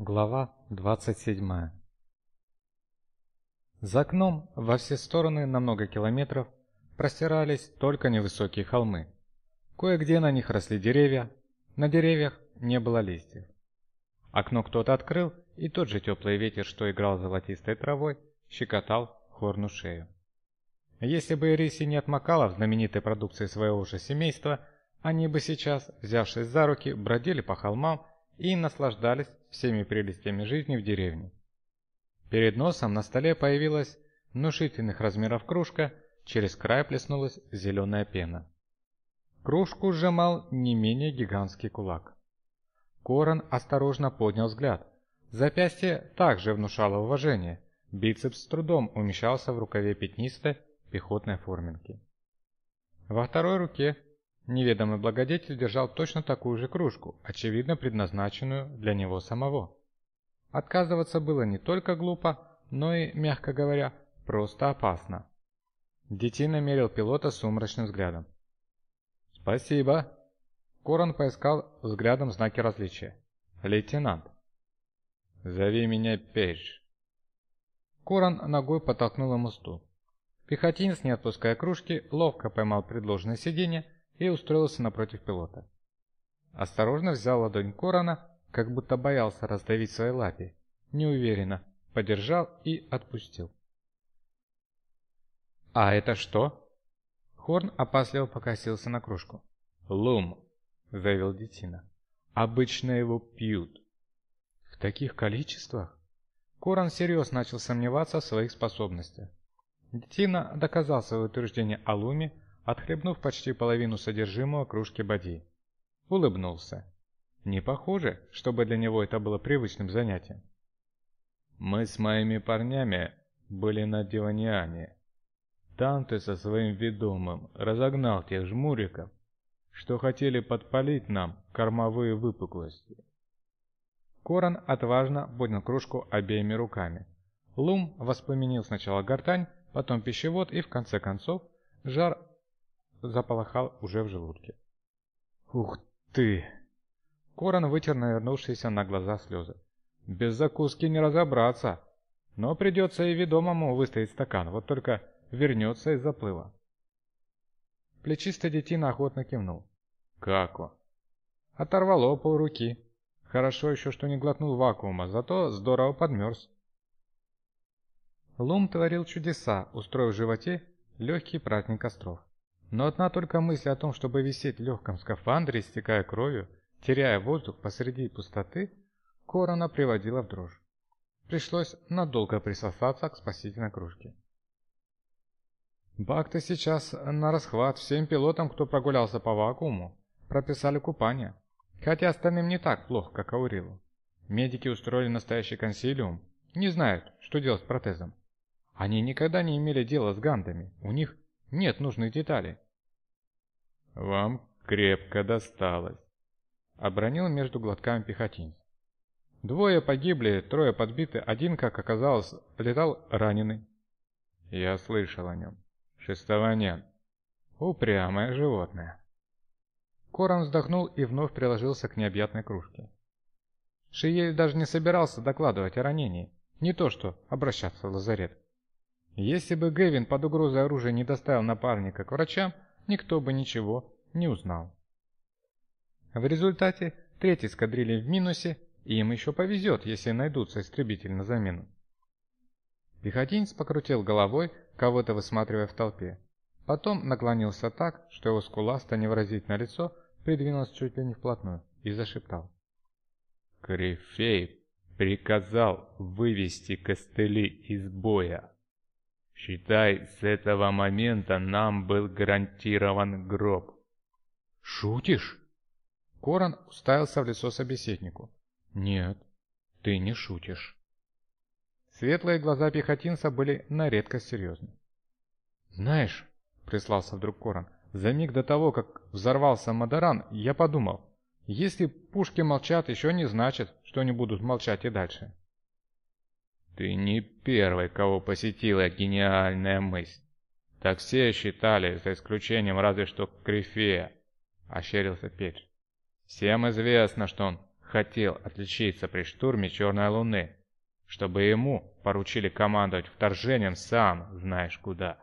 Глава 27 За окном во все стороны на много километров простирались только невысокие холмы. Кое-где на них росли деревья, на деревьях не было листьев. Окно кто-то открыл, и тот же теплый ветер, что играл золотистой травой, щекотал Хорну шею. Если бы Ириси не отмокала в знаменитой продукции своего же семейства, они бы сейчас, взявшись за руки, бродили по холмам и наслаждались всеми прелестями жизни в деревне. Перед носом на столе появилась внушительных размеров кружка, через край плеснулась зеленая пена. Кружку сжимал не менее гигантский кулак. Корон осторожно поднял взгляд. Запястье также внушало уважение. Бицепс с трудом умещался в рукаве пятнистой пехотной форменки. Во второй руке Неведомый благодетель держал точно такую же кружку, очевидно предназначенную для него самого. Отказываться было не только глупо, но и, мягко говоря, просто опасно. Детина мерил пилота сумрачным взглядом. «Спасибо!» Корон поискал взглядом знаки различия. «Лейтенант!» «Зови меня Пейдж!» Корон ногой подтолкнул ему стул. Пехотинец, не отпуская кружки, ловко поймал предложенное сиденье и устроился напротив пилота. Осторожно взял ладонь Корона, как будто боялся раздавить своей лапе. Неуверенно подержал и отпустил. «А это что?» Хорн опасливо покосился на кружку. «Лум», — заявил Детина. «Обычно его пьют». «В таких количествах?» Корон всерьез начал сомневаться в своих способностях. Детина доказал свое утверждение о Луме, отхлебнув почти половину содержимого кружки боди. Улыбнулся. Не похоже, чтобы для него это было привычным занятием. «Мы с моими парнями были на Диваниане. Там ты со своим ведомым разогнал тех жмуриков, что хотели подпалить нам кормовые выпуклости». Корон отважно поднял кружку обеими руками. Лум воспламенил сначала гортань, потом пищевод и, в конце концов, жар заполыхал уже в желудке. «Ух ты!» Корон вытер навернувшиеся на глаза слезы. «Без закуски не разобраться, но придется и ведомому выставить стакан, вот только вернется из заплыва». Плечистый детина охотно кивнул. «Как он?» Оторвало полруки. Хорошо еще, что не глотнул вакуума, зато здорово подмерз. Лум творил чудеса, устроив в животе легкий праздник костров. Но одна только мысль о том, чтобы висеть в легком скафандре, истекая кровью, теряя воздух посреди пустоты, Корона приводила в дрожь. Пришлось надолго присосаться к спасительной кружке. Бак-то сейчас на расхват всем пилотам, кто прогулялся по вакууму, прописали купание. Хотя остальным не так плохо, как Аурилу. Медики устроили настоящий консилиум, не знают, что делать с протезом. Они никогда не имели дела с гандами, у них нет нужных деталей. «Вам крепко досталось», — обронил между глотками пехотинец. Двое погибли, трое подбиты, один, как оказалось, летал раненый. Я слышал о нем. Шестованян. Упрямое животное. Корон вздохнул и вновь приложился к необъятной кружке. Шиель даже не собирался докладывать о ранении, не то что обращаться в лазарет. Если бы Гэвин под угрозой оружия не доставил напарника к врачам, никто бы ничего не узнал. В результате третий эскадрилья в минусе, и им еще повезет, если найдутся истребители на замену. Пехотинец покрутил головой, кого-то высматривая в толпе. Потом наклонился так, что его скуластое невыразительное лицо придвинулось чуть ли не вплотную и зашептал. «Корифей приказал вывести костыли из боя». Считай, с этого момента нам был гарантирован гроб. Шутишь? Корон уставился в лицо собеседнику. Нет, ты не шутишь. Светлые глаза пехотинца были на редкость серьезны. Знаешь, прислался вдруг Корон, за миг до того, как взорвался Мадаран, я подумал, если пушки молчат, еще не значит, что они будут молчать и дальше. Ты не первый, кого посетила гениальная мысль. Так все считали, за исключением разве что Крифея, ощерился Петр. Всем известно, что он хотел отличиться при штурме Черной Луны, чтобы ему поручили командовать вторжением сам знаешь куда.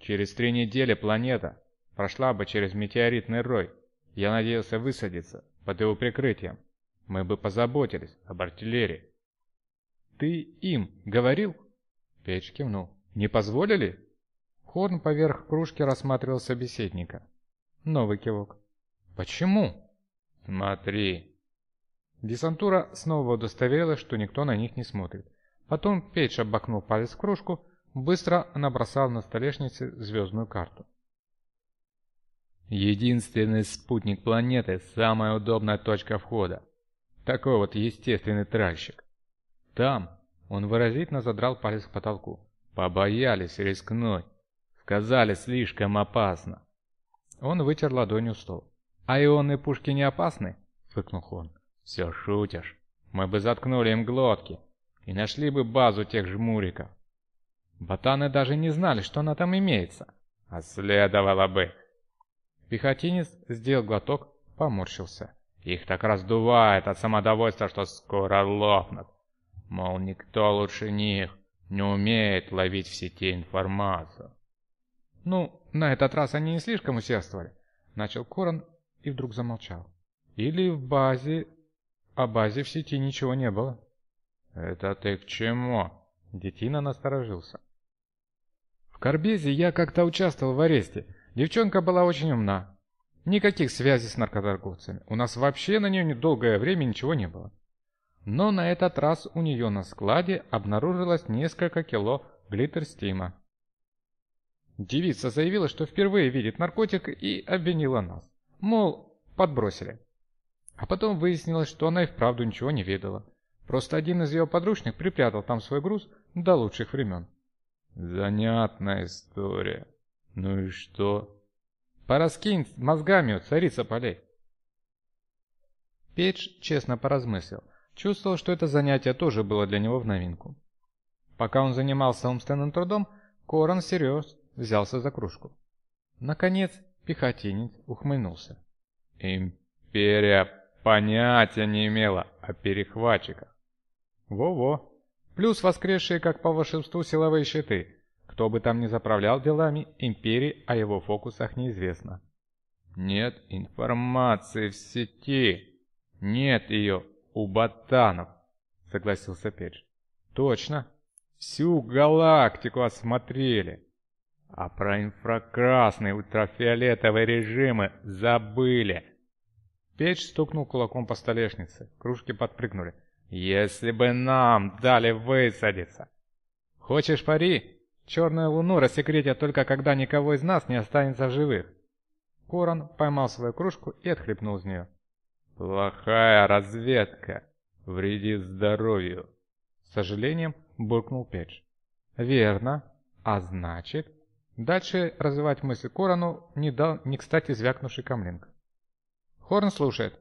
Через три недели планета прошла бы через метеоритный рой. Я надеялся высадиться под его прикрытием. Мы бы позаботились об артиллерии. «Ты им говорил?» Печь кивнул. «Не позволили?» Хорн поверх кружки рассматривал собеседника. Новый кивок. «Почему?» «Смотри». Десантура снова удостоверилась, что никто на них не смотрит. Потом Пейдж обмакнул палец в кружку, быстро набросал на столешнице звездную карту. Единственный спутник планеты – самая удобная точка входа. Такой вот естественный тральщик. Там он выразительно задрал палец к потолку. Побоялись рискнуть. Сказали, слишком опасно. Он вытер ладонью стол. «А ионные пушки не опасны?» — фыкнул он. «Все шутишь. Мы бы заткнули им глотки и нашли бы базу тех жмуриков. Ботаны даже не знали, что она там имеется. А следовало бы. Пехотинец сделал глоток, поморщился. Их так раздувает от самодовольства, что скоро лопнут. Мол, никто лучше них не умеет ловить в сети информацию. Ну, на этот раз они не слишком усердствовали. Начал Корон и вдруг замолчал. Или в базе... О базе в сети ничего не было. «Это ты к чему?» Детина насторожился. В Карбезе я как-то участвовал в аресте. Девчонка была очень умна. Никаких связей с наркоторговцами. У нас вообще на нее недолгое время ничего не было. Но на этот раз у нее на складе обнаружилось несколько кило глиттерстима. Девица заявила, что впервые видит наркотик и обвинила нас. Мол, подбросили. А потом выяснилось, что она и вправду ничего не ведала. Просто один из ее подручных припрятал там свой груз до лучших времен. Занятная история. Ну и что? Пораскинь мозгами, у царица полей. Пейдж честно поразмыслил. Чувствовал, что это занятие тоже было для него в новинку. Пока он занимался умственным трудом, Корон всерьез взялся за кружку. Наконец, пехотинец ухмыльнулся. «Империя понятия не имела о перехватчиках. Во-во. Плюс воскресшие, как по волшебству, силовые щиты. Кто бы там ни заправлял делами, империи о его фокусах неизвестно. Нет информации в сети. Нет ее у ботанов, согласился Педж. Точно. Всю галактику осмотрели. А про инфракрасные ультрафиолетовые режимы забыли. Педж стукнул кулаком по столешнице. Кружки подпрыгнули. Если бы нам дали высадиться. Хочешь пари? Черную луну рассекретят только когда никого из нас не останется в живых. Корон поймал свою кружку и отхлебнул из нее. Плохая разведка вредит здоровью. С сожалением буркнул Педж. Верно. А значит... Дальше развивать мысль Корону не дал не кстати звякнувший камлинг. Хорн слушает.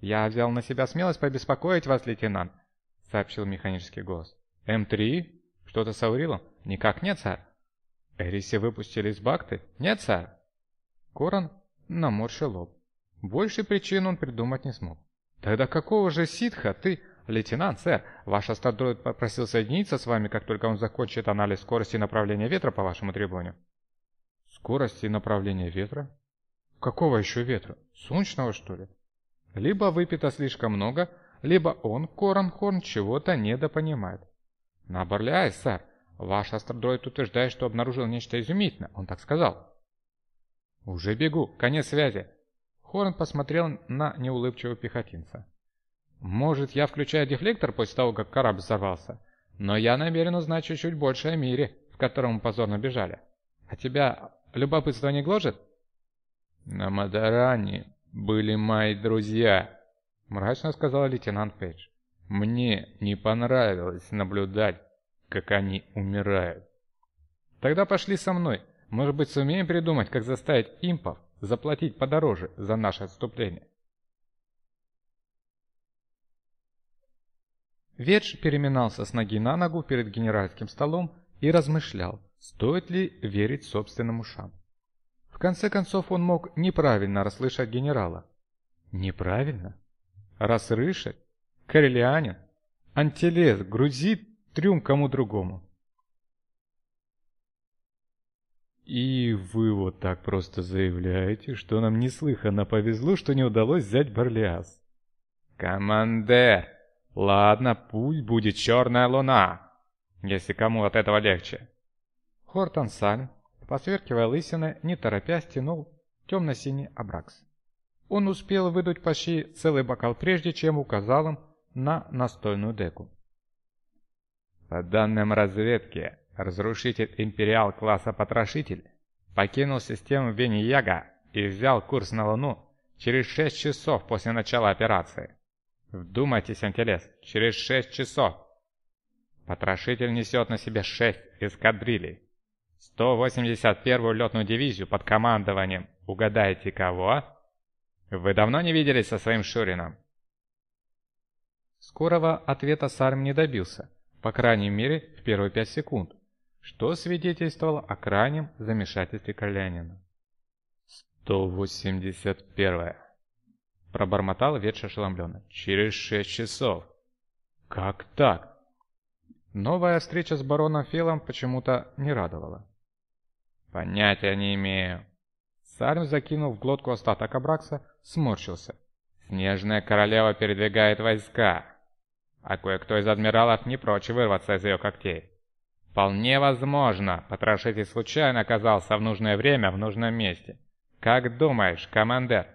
«Я взял на себя смелость побеспокоить вас, лейтенант», — сообщил механический голос. «М3? Что-то с Аурилом?» «Никак нет, сэр». «Эриси выпустили из бакты?» «Нет, сэр». Корон наморщил лоб. Больше причин он придумать не смог. «Тогда какого же ситха ты...» «Лейтенант, сэр, ваш астроид попросил соединиться с вами, как только он закончит анализ скорости направления ветра по вашему требованию». «Скорости направления ветра? Какого еще ветра? Солнечного, что ли?» Либо выпито слишком много, либо он, Коранхорн, чего-то недопонимает. Наборляй, сэр. Ваш астrodroid утверждает, что обнаружил нечто изумительное. Он так сказал. Уже бегу. Конец связи. Хорн посмотрел на неулыбчивого пехотинца. Может, я включаю дефлектор после того, как корабль взорвался? Но я намерен узнать чуть-чуть больше о мире, в котором мы позорно бежали. А тебя любопытство не гложет? На Мадаране были мои друзья», — мрачно сказал лейтенант Пейдж. «Мне не понравилось наблюдать, как они умирают». «Тогда пошли со мной. Может быть, сумеем придумать, как заставить импов заплатить подороже за наше отступление». Ведж переминался с ноги на ногу перед генеральским столом и размышлял, стоит ли верить собственным ушам. В конце концов он мог неправильно расслышать генерала. Неправильно? Раз Рышек, Корелианин, Антилес грузит трюм кому другому. И вы вот так просто заявляете, что нам неслыханно повезло, что не удалось взять Барлиас. Командир, ладно, пусть будет черная луна, если кому от этого легче. Хортон Сальм, посверкивая лысиной, не торопясь тянул темно-синий абракс. Он успел выдуть почти целый бокал прежде, чем указал им на настольную деку. По данным разведки, разрушитель Империал класса Потрошитель покинул систему Венияга и взял курс на Луну через 6 часов после начала операции. Вдумайтесь, Антелес, через 6 часов. Потрошитель несет на себе 6 эскадрилей. 181-ю летную дивизию под командованием, угадайте кого? Вы давно не виделись со своим Шурином? Скорого ответа Сарм не добился, по крайней мере в первые пять секунд, что свидетельствовало о крайнем замешательстве Колянина. «181-я», — пробормотал ветш ошеломленно. «Через шесть часов». «Как так?» Новая встреча с бароном Фелом почему-то не радовала. «Понятия не имею». Сарм, закинув в глотку остаток Абракса, сморщился. «Снежная королева передвигает войска, а кое-кто из адмиралов не прочь вырваться из ее когтей. Вполне возможно, потрошитель случайно оказался в нужное время в нужном месте. Как думаешь, командир?»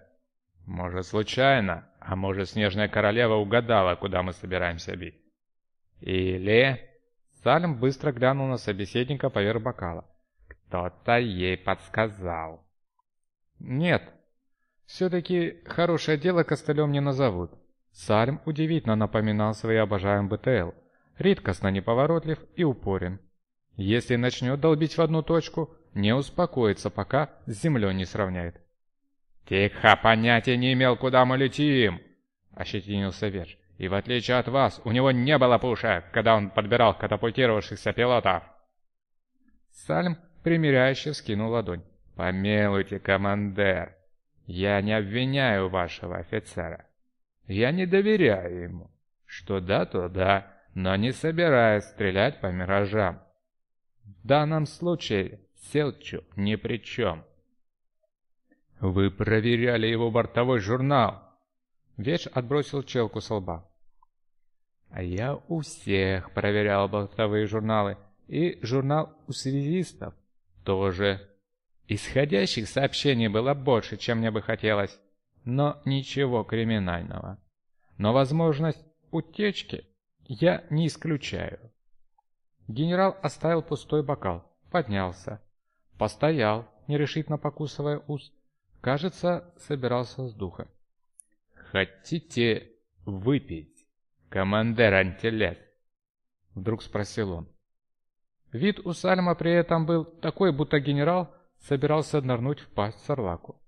«Может, случайно, а может, Снежная Королева угадала, куда мы собираемся бить?» «Или...» Салем быстро глянул на собеседника поверх бокала. «Кто-то ей подсказал». «Нет, все-таки хорошее дело костылем не назовут». Сальм удивительно напоминал свои обожаемый БТЛ, редкостно неповоротлив и упорен. Если начнет долбить в одну точку, не успокоится, пока с землей не сравняет. «Тихо, понятия не имел, куда мы летим!» — ощетинился Верш. «И в отличие от вас, у него не было пушек, когда он подбирал катапультировавшихся пилотов!» Сальм примиряюще вскинул ладонь. «Помилуйте, командир, я не обвиняю вашего офицера. Я не доверяю ему. Что да, то да, но не собираюсь стрелять по миражам. В данном случае Селчу ни при чем. Вы проверяли его бортовой журнал. Веч отбросил челку с лба. А я у всех проверял бортовые журналы. И журнал у связистов тоже. Исходящих сообщений было больше, чем мне бы хотелось, но ничего криминального. Но возможность утечки я не исключаю. Генерал оставил пустой бокал, поднялся, постоял, нерешительно покусывая ус. Кажется, собирался с духа. «Хотите выпить, командир Антилес?» Вдруг спросил он. Вид у Сальма при этом был такой, будто генерал собирался нырнуть в пасть Сарлаку.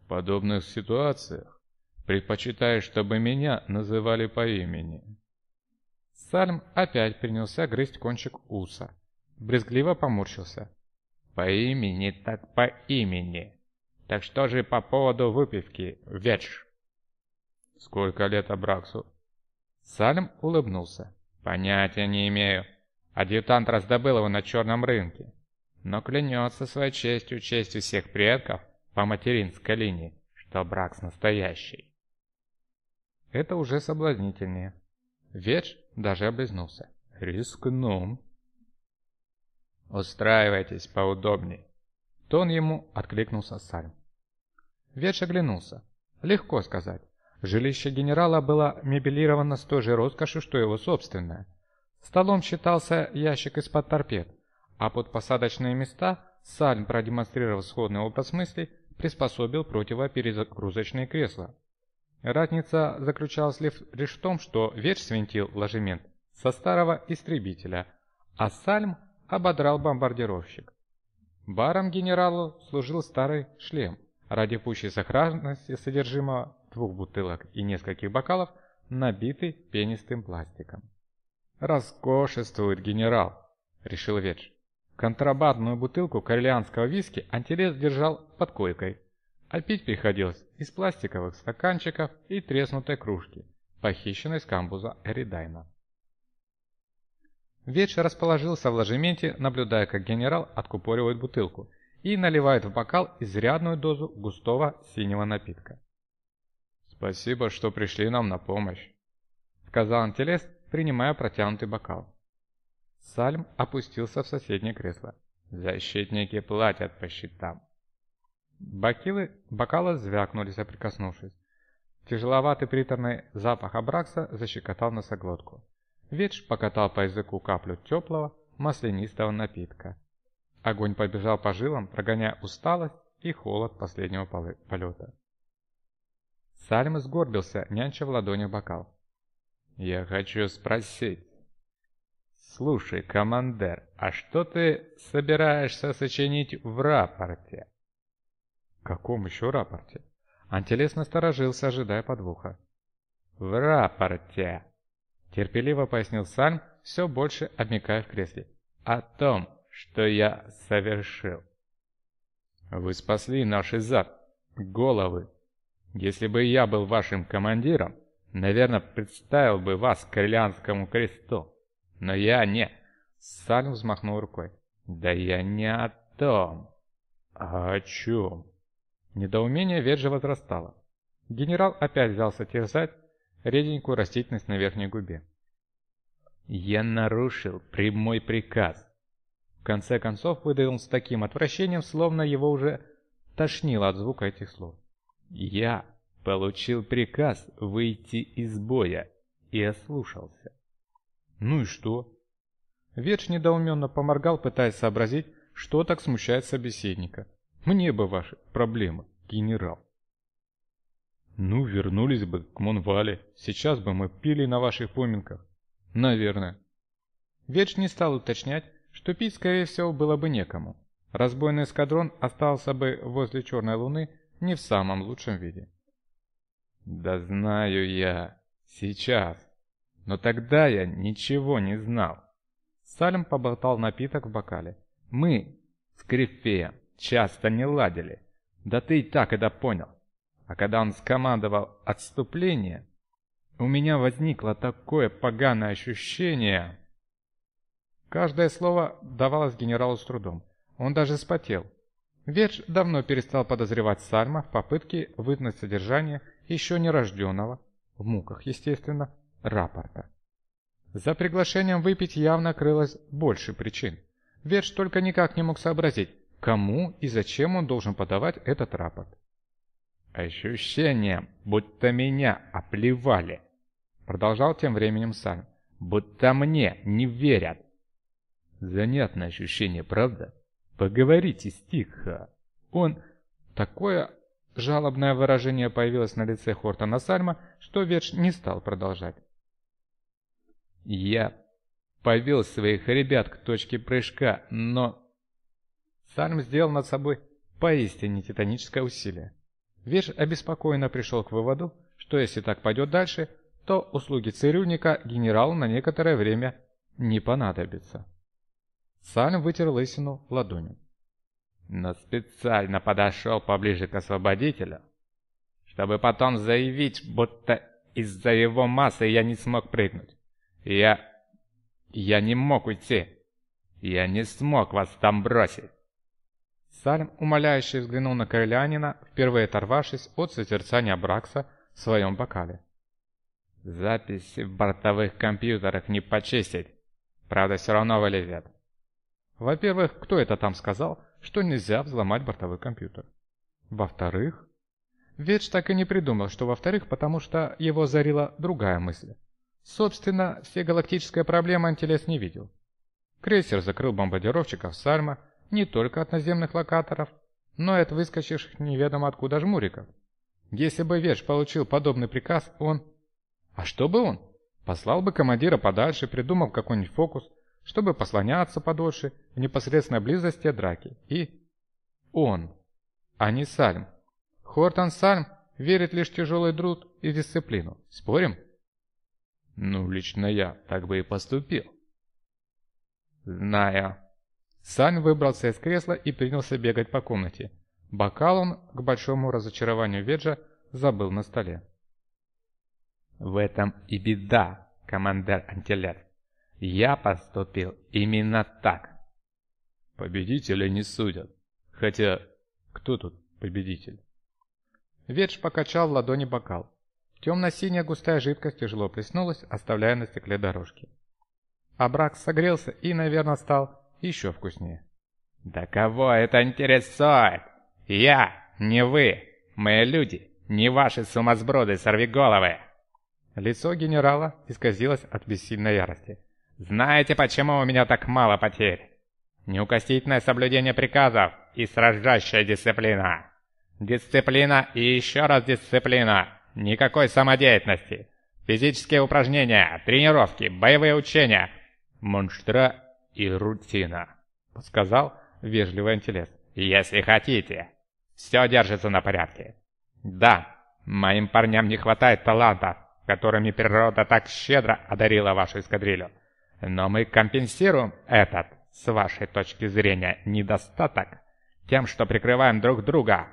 «В подобных ситуациях предпочитаю, чтобы меня называли по имени», Сальм опять принялся грызть кончик уса. Брезгливо поморщился. «По имени так по имени. Так что же по поводу выпивки, ветш?» «Сколько лет Абраксу?» Сальм улыбнулся. «Понятия не имею. Адъютант раздобыл его на черном рынке. Но клянется своей честью, честью всех предков по материнской линии, что Бракс настоящий». «Это уже соблазнительнее». Ветш даже облизнулся. «Рискну». «Устраивайтесь поудобней». Тон ему откликнулся Сальм. Ветш оглянулся. Легко сказать. Жилище генерала было мебелировано с той же роскошью, что его собственное. Столом считался ящик из-под торпед, а под посадочные места Сальм, продемонстрировав сходный образ мыслей, приспособил противоперезагрузочные кресла. Разница заключалась лишь в том, что Верч свинтил ложемент со старого истребителя, а Сальм ободрал бомбардировщик. Баром генералу служил старый шлем. Ради пущей сохранности содержимого двух бутылок и нескольких бокалов, набитый пенистым пластиком. «Роскошествует генерал», — решил Ведж. Контрабандную бутылку корелианского виски антилес держал под койкой, а пить приходилось из пластиковых стаканчиков и треснутой кружки, похищенной с камбуза Эридайна. Веч расположился в ложементе, наблюдая, как генерал откупоривает бутылку и наливает в бокал изрядную дозу густого синего напитка. «Спасибо, что пришли нам на помощь», — сказал Антелес, принимая протянутый бокал. Сальм опустился в соседнее кресло. «Защитники платят по счетам». Бакилы, бокалы звякнули, соприкоснувшись. Тяжеловатый приторный запах абракса защекотал носоглотку. Ветш покатал по языку каплю теплого, маслянистого напитка. Огонь побежал по жилам, прогоняя усталость и холод последнего полета. Сальм сгорбился, нянча в ладони бокал. «Я хочу спросить. Слушай, командир, а что ты собираешься сочинить в рапорте?» «Каком еще рапорте?» Антелес насторожился, ожидая подвоха. «В рапорте!» Терпеливо пояснил Сальм, все больше обмякая в кресле. «О том, что я совершил. Вы спасли наши зад, головы. Если бы я был вашим командиром, наверное, представил бы вас к Орлеанскому кресту. Но я не...» Сальм взмахнул рукой. «Да я не о том. А о чем?» Недоумение Веджи возрастало. Генерал опять взялся терзать реденькую растительность на верхней губе. «Я нарушил прямой приказ». В конце концов выдавил с таким отвращением, словно его уже тошнило от звука этих слов. «Я получил приказ выйти из боя и ослушался». «Ну и что?» Ведж недоуменно поморгал, пытаясь сообразить, что так смущает собеседника. «Мне бы ваши проблемы, генерал». Ну, вернулись бы к Монвале. Сейчас бы мы пили на ваших поминках. Наверное. Веч не стал уточнять, что пить, скорее всего, было бы некому. Разбойный эскадрон остался бы возле Черной Луны не в самом лучшем виде. Да знаю я. Сейчас. Но тогда я ничего не знал. Салем поболтал напиток в бокале. Мы с Крифеем часто не ладили. Да ты и так это понял. А когда он скомандовал отступление, у меня возникло такое поганое ощущение. Каждое слово давалось генералу с трудом. Он даже спотел. Ведж давно перестал подозревать Сальма в попытке вызнать содержание еще нерожденного, в муках, естественно, рапорта. За приглашением выпить явно крылось больше причин. Ведж только никак не мог сообразить, кому и зачем он должен подавать этот рапорт. «Ощущение, будто меня оплевали», — продолжал тем временем Сан. «Будто мне не верят». «Занятное ощущение, правда? Поговорите стиха». Он... Такое жалобное выражение появилось на лице Хортона Сальма, что Ведж не стал продолжать. «Я повел своих ребят к точке прыжка, но...» Сальм сделал над собой поистине титаническое усилие. Веш обеспокоенно пришел к выводу, что если так пойдет дальше, то услуги цирюльника генералу на некоторое время не понадобятся. Салем вытер лысину ладонью. Но специально подошел поближе к освободителю, чтобы потом заявить, будто из-за его массы я не смог прыгнуть. Я... я не мог уйти. Я не смог вас там бросить. Сальм умоляюще взглянул на королянина, впервые оторвавшись от созерцания Бракса в своем бокале. «Записи в бортовых компьютерах не почистить. Правда, все равно вылезет». Во-первых, кто это там сказал, что нельзя взломать бортовой компьютер? Во-вторых, Ведж так и не придумал, что во-вторых, потому что его зарила другая мысль. Собственно, все галактическая проблема антилес не видел. Крейсер закрыл бомбардировщиков Сальма, не только от наземных локаторов, но и от выскочивших неведомо откуда жмуриков. Если бы Ведж получил подобный приказ, он... А что бы он? Послал бы командира подальше, придумал какой-нибудь фокус, чтобы послоняться подольше в непосредственной близости от драки. И... Он, а не Сальм. Хортон Сальм верит лишь тяжелый труд и дисциплину. Спорим? Ну, лично я так бы и поступил. Знаю, Сань выбрался из кресла и принялся бегать по комнате. Бокал он, к большому разочарованию Веджа, забыл на столе. «В этом и беда, командир Антилет. Я поступил именно так». «Победителя не судят. Хотя, кто тут победитель?» Ведж покачал в ладони бокал. Темно-синяя густая жидкость тяжело плеснулась, оставляя на стекле дорожки. Абракс согрелся и, наверное, стал еще вкуснее. «Да кого это интересует? Я, не вы, мои люди, не ваши сумасброды сорвиголовы!» Лицо генерала исказилось от бессильной ярости. «Знаете, почему у меня так мало потерь? Неукоснительное соблюдение приказов и сражающая дисциплина. Дисциплина и еще раз дисциплина. Никакой самодеятельности. Физические упражнения, тренировки, боевые учения, монстра и рутина», — сказал вежливый антилес. «Если хотите, все держится на порядке. Да, моим парням не хватает талантов, которыми природа так щедро одарила вашу эскадрилью. Но мы компенсируем этот, с вашей точки зрения, недостаток тем, что прикрываем друг друга,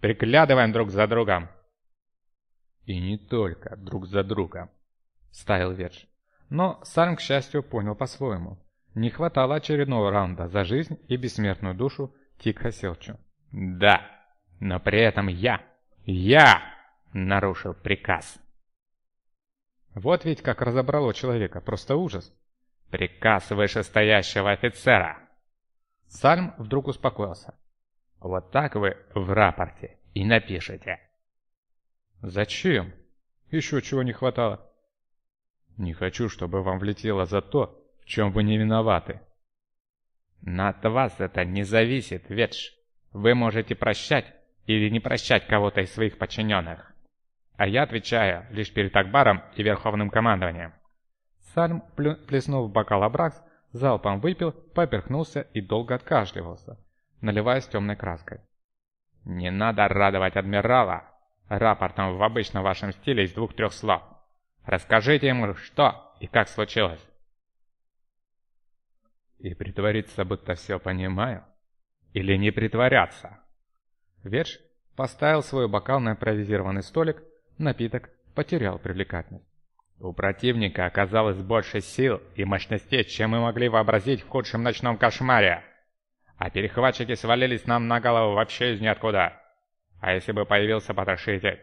приглядываем друг за другом». «И не только друг за другом», — ставил Верш. Но Сальм, к счастью, понял по-своему. Не хватало очередного раунда за жизнь и бессмертную душу Тикха Селчу. «Да, но при этом я, я нарушил приказ». Вот ведь как разобрало человека, просто ужас. «Приказ вышестоящего офицера!» Сальм вдруг успокоился. «Вот так вы в рапорте и напишите». «Зачем? Еще чего не хватало». «Не хочу, чтобы вам влетело за то, чем вы не виноваты. Но от вас это не зависит, Ветш. Вы можете прощать или не прощать кого-то из своих подчиненных. А я отвечаю лишь перед Акбаром и Верховным командованием. Сальм, плеснув в бокал Абракс, залпом выпил, поперхнулся и долго откашливался, наливаясь темной краской. «Не надо радовать адмирала рапортом в обычном вашем стиле из двух-трех слов. Расскажите ему, что и как случилось и притвориться, будто все понимаю? Или не притворяться? Верш поставил свой бокал на импровизированный столик, напиток потерял привлекательность. У противника оказалось больше сил и мощностей, чем мы могли вообразить в худшем ночном кошмаре. А перехватчики свалились нам на голову вообще из ниоткуда. А если бы появился потрошитель?